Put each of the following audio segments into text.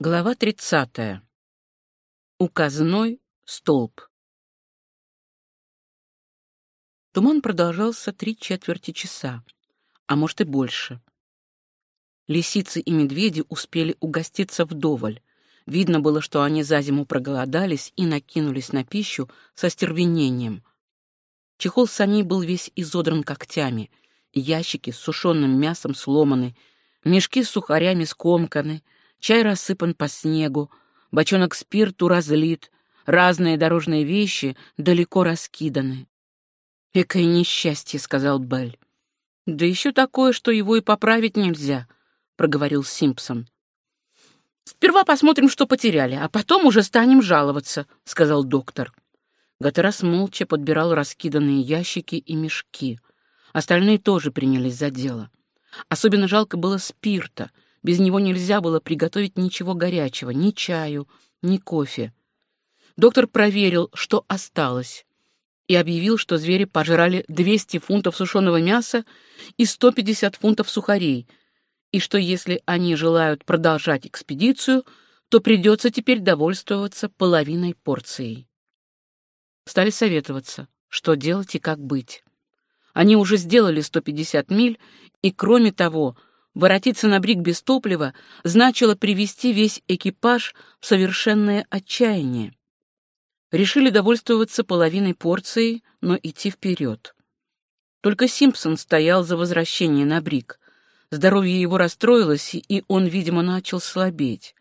Глава 30. Указной столб. Туман продолжался три четверти часа, а может и больше. Лисицы и медведи успели угоститься вдоволь. Видно было, что они за зиму проголодались и накинулись на пищу со стервенением. Чехол саней был весь изодран когтями, ящики с сушеным мясом сломаны, мешки с сухарями скомканы — Чай рассыпан по снегу, бочонок спирту разлит, разные дорожные вещи далеко раскиданы. «Экое несчастье», — сказал Белль. «Да еще такое, что его и поправить нельзя», — проговорил Симпсон. «Сперва посмотрим, что потеряли, а потом уже станем жаловаться», — сказал доктор. Гатерас молча подбирал раскиданные ящики и мешки. Остальные тоже принялись за дело. Особенно жалко было спирта — без него нельзя было приготовить ничего горячего, ни чаю, ни кофе. Доктор проверил, что осталось, и объявил, что звери пожрали 200 фунтов сушеного мяса и 150 фунтов сухарей, и что если они желают продолжать экспедицию, то придется теперь довольствоваться половиной порцией. Стали советоваться, что делать и как быть. Они уже сделали 150 миль, и, кроме того, Воротиться на брик без топлива значило привести весь экипаж в совершенное отчаяние. Решили довольствоваться половиной порции, но идти вперед. Только Симпсон стоял за возвращение на брик. Здоровье его расстроилось, и он, видимо, начал слабеть.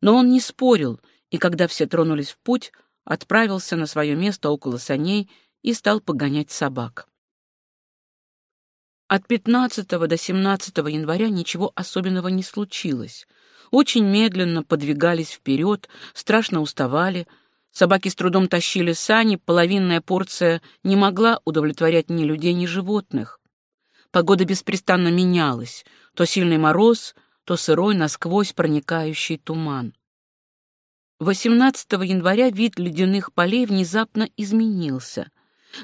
Но он не спорил, и когда все тронулись в путь, отправился на свое место около саней и стал погонять собак. От 15 до 17 января ничего особенного не случилось. Очень медленно подвигались вперед, страшно уставали. Собаки с трудом тащили сани, половинная порция не могла удовлетворять ни людей, ни животных. Погода беспрестанно менялась. То сильный мороз, то сырой, насквозь проникающий туман. 18 января вид ледяных полей внезапно изменился.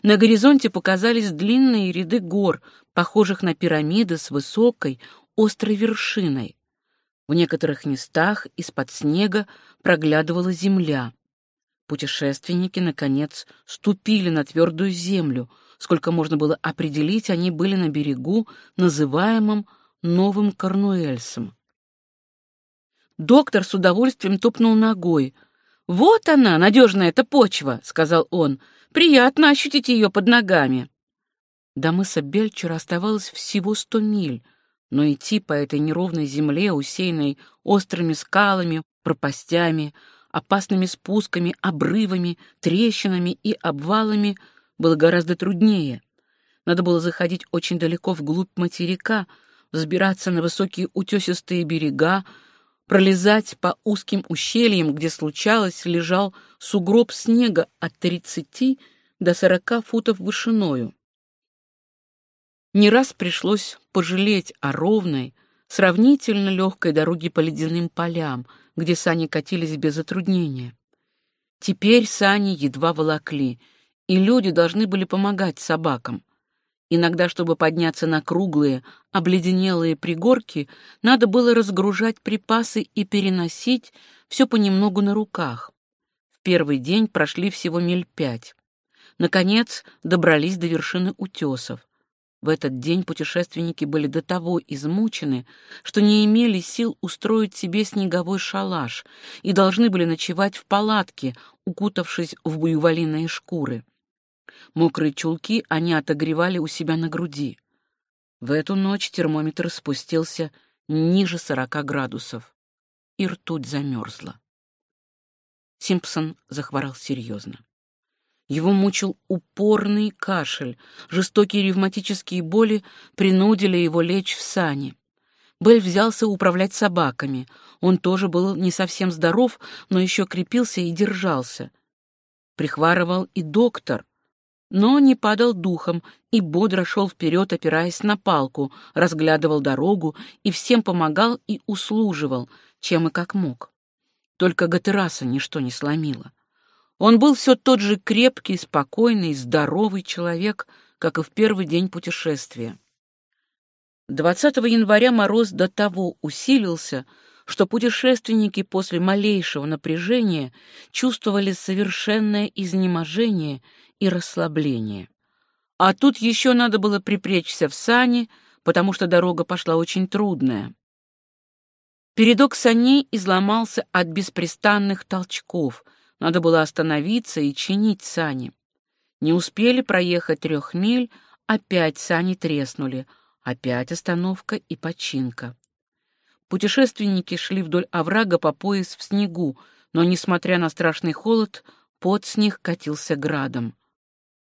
На горизонте показались длинные ряды гор, похожих на пирамиды с высокой, острой вершиной. В некоторых местах из-под снега проглядывала земля. Путешественники, наконец, ступили на твердую землю. Сколько можно было определить, они были на берегу, называемом Новым Корнуэльсом. Доктор с удовольствием топнул ногой. «Вот она, надежная эта почва», — сказал он. «Приятно ощутить ее под ногами». До мыса Бельчера оставалось всего сто миль, но идти по этой неровной земле, усеянной острыми скалами, пропастями, опасными спусками, обрывами, трещинами и обвалами было гораздо труднее. Надо было заходить очень далеко вглубь материка, взбираться на высокие утесистые берега, пролезать по узким ущельям, где случалось лежал сугроб снега от тридцати до сорока футов вышиною. Не раз пришлось пожалеть о ровной, сравнительно легкой дороге по ледяным полям, где сани катились без затруднения. Теперь сани едва волокли, и люди должны были помогать собакам. Иногда, чтобы подняться на круглые, обледенелые пригорки, надо было разгружать припасы и переносить все понемногу на руках. В первый день прошли всего миль пять. Наконец добрались до вершины утесов. В этот день путешественники были до того измучены, что не имели сил устроить себе снеговой шалаш и должны были ночевать в палатке, укутавшись в буйволиные шкуры. Мокрые чулки они отогревали у себя на груди. В эту ночь термометр спустился ниже сорока градусов, и ртуть замерзла. Симпсон захворал серьезно. Его мучил упорный кашель, жестокие ревматические боли принудили его лечь в сани. Белль взялся управлять собаками. Он тоже был не совсем здоров, но еще крепился и держался. Прихварывал и доктор, но не падал духом и бодро шел вперед, опираясь на палку, разглядывал дорогу и всем помогал и услуживал, чем и как мог. Только Гатераса ничто не сломило. Он был все тот же крепкий, спокойный, здоровый человек, как и в первый день путешествия. 20 января мороз до того усилился, что путешественники после малейшего напряжения чувствовали совершенное изнеможение и расслабление. А тут еще надо было припречься в сани, потому что дорога пошла очень трудная. Передок саней изломался от беспрестанных толчков. Надо было остановиться и чинить сани. Не успели проехать трех миль, опять сани треснули, опять остановка и починка. Путешественники шли вдоль оврага по пояс в снегу, но, несмотря на страшный холод, под с них катился градом.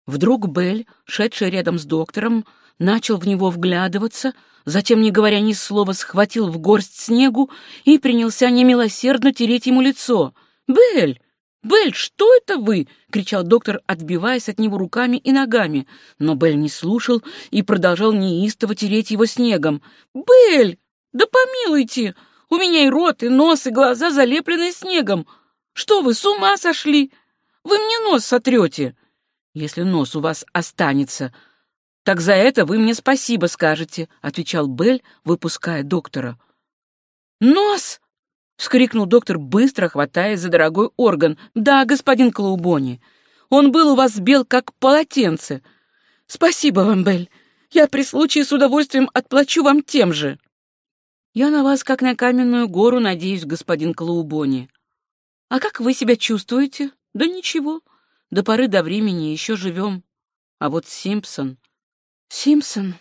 Вдруг Белль, шедший рядом с доктором, начал в него вглядываться, затем, не говоря ни слова, схватил в горсть снегу и принялся немилосердно тереть ему лицо. «Белль! Белль, что это вы?» — кричал доктор, отбиваясь от него руками и ногами. Но Белль не слушал и продолжал неистово тереть его снегом. «Белль! Да помилуйте! У меня и рот, и нос, и глаза залеплены снегом! Что вы, с ума сошли? Вы мне нос сотрете!» «Если нос у вас останется, так за это вы мне спасибо скажете», — отвечал Белль, выпуская доктора. «Нос!» — вскрикнул доктор, быстро хватаясь за дорогой орган. «Да, господин Клоубони, он был у вас бел, как полотенце. Спасибо вам, Белль. Я при случае с удовольствием отплачу вам тем же». «Я на вас, как на каменную гору, надеюсь, господин Клоубони. А как вы себя чувствуете?» «Да ничего. До поры до времени еще живем. А вот Симпсон... Симпсон...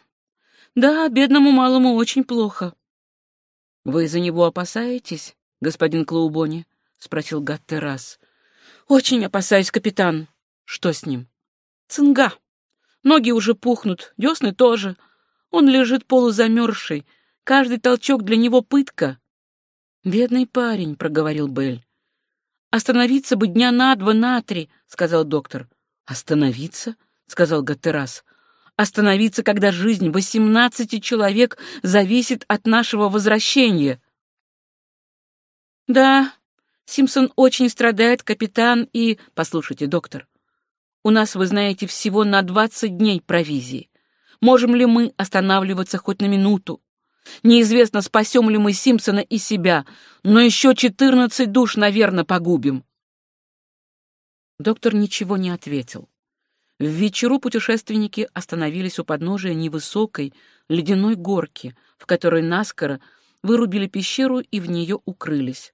Да, бедному малому очень плохо. Вы за него опасаетесь, господин Клоубони? Спросил Гаттерас. Очень опасаюсь, капитан. Что с ним? Цинга. Ноги уже пухнут, десны тоже. Он лежит полузамерзший. Каждый толчок для него пытка. Бедный парень, проговорил Белль. Остановиться бы дня на два, на три, сказал доктор. Остановиться? сказал Гаттерас. Остановиться, когда жизнь восемнадцати человек зависит от нашего возвращения. Да, Симпсон очень страдает, капитан, и... Послушайте, доктор, у нас, вы знаете, всего на двадцать дней провизии. Можем ли мы останавливаться хоть на минуту? Неизвестно, спасем ли мы Симпсона и себя, но еще четырнадцать душ, наверное, погубим. Доктор ничего не ответил. В вечеру путешественники остановились у подножия невысокой ледяной горки, в которой наскоро вырубили пещеру и в нее укрылись.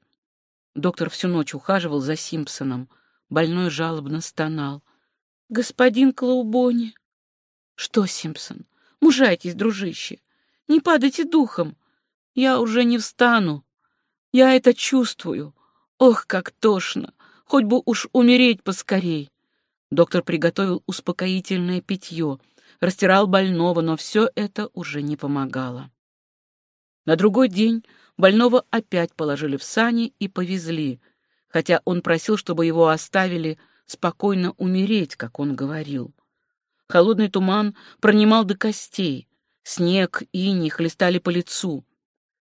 Доктор всю ночь ухаживал за Симпсоном. Больной жалобно стонал. «Господин Клаубони!» «Что, Симпсон? Мужайтесь, дружище! Не падайте духом. Я уже не встану. Я это чувствую. Ох, как тошно. Хоть бы уж умереть поскорей. Доктор приготовил успокоительное питье, растирал больного, но все это уже не помогало. На другой день больного опять положили в сани и повезли, хотя он просил, чтобы его оставили спокойно умереть, как он говорил. Холодный туман пронимал до костей, Снег, иней хлестали по лицу.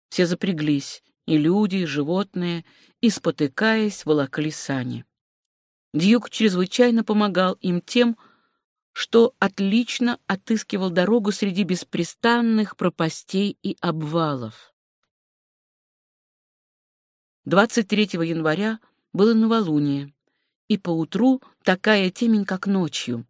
Все запряглись, и люди, и животные, и, спотыкаясь, волокли сани. Дьюк чрезвычайно помогал им тем, что отлично отыскивал дорогу среди беспрестанных пропастей и обвалов. 23 января было новолуние, и поутру такая темень, как ночью.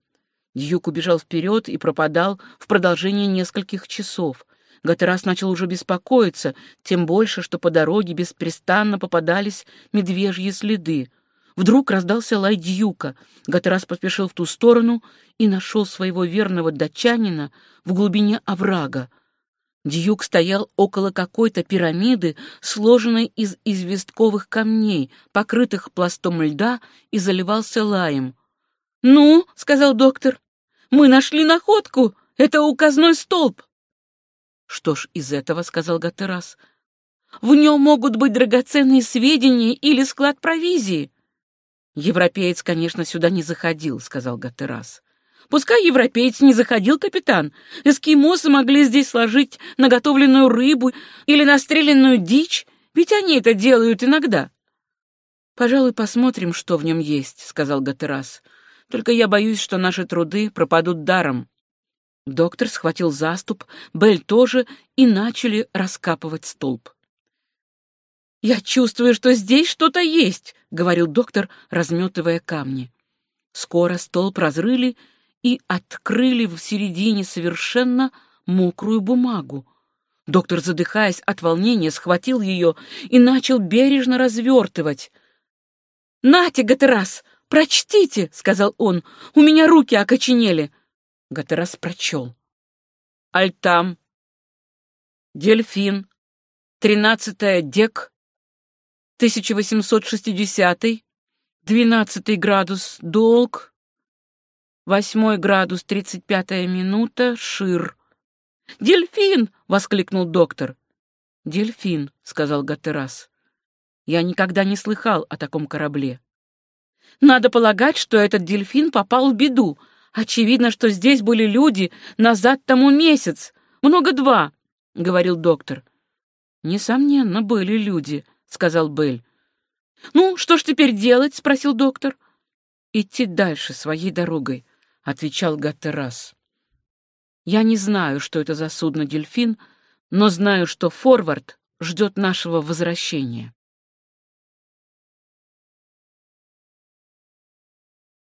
Дьюк убежал вперед и пропадал в продолжении нескольких часов. Гатерас начал уже беспокоиться, тем больше, что по дороге беспрестанно попадались медвежьи следы. Вдруг раздался лай Дьюка. Гатерас поспешил в ту сторону и нашел своего верного датчанина в глубине оврага. Дьюк стоял около какой-то пирамиды, сложенной из известковых камней, покрытых пластом льда, и заливался лаем. «Ну», — сказал доктор, мы нашли находку! Это указной столб!» «Что ж из этого?» — сказал Гатерас. «В нем могут быть драгоценные сведения или склад провизии». «Европеец, конечно, сюда не заходил», — сказал Гатерас. «Пускай европеец не заходил, капитан. Эскимосы могли здесь сложить наготовленную рыбу или настреленную дичь, ведь они это делают иногда». «Пожалуй, посмотрим, что в нем есть», — сказал Гатерас. Только я боюсь, что наши труды пропадут даром. Доктор схватил заступ, Белль тоже, и начали раскапывать столб. «Я чувствую, что здесь что-то есть», — говорил доктор, разметывая камни. Скоро столб разрыли и открыли в середине совершенно мокрую бумагу. Доктор, задыхаясь от волнения, схватил ее и начал бережно развертывать. «Нате, Гатерас, прочтите!» — сказал он. «У меня руки окоченели!» Гатерас прочел. «Альтам, Дельфин, тринадцатая дек, 1860 двенадцатый градус долг, восьмой градус тридцать пятая минута шир. «Дельфин!» — воскликнул доктор. «Дельфин», — сказал Гатерас. «Я никогда не слыхал о таком корабле». «Надо полагать, что этот дельфин попал в беду. Очевидно, что здесь были люди назад тому месяц, много два», — говорил доктор. «Несомненно, были люди», — сказал Белль. «Ну, что ж теперь делать?» — спросил доктор. «Идти дальше своей дорогой», — отвечал Гатерас. Я не знаю, что это за судно «Дельфин», но знаю, что форвард ждет нашего возвращения.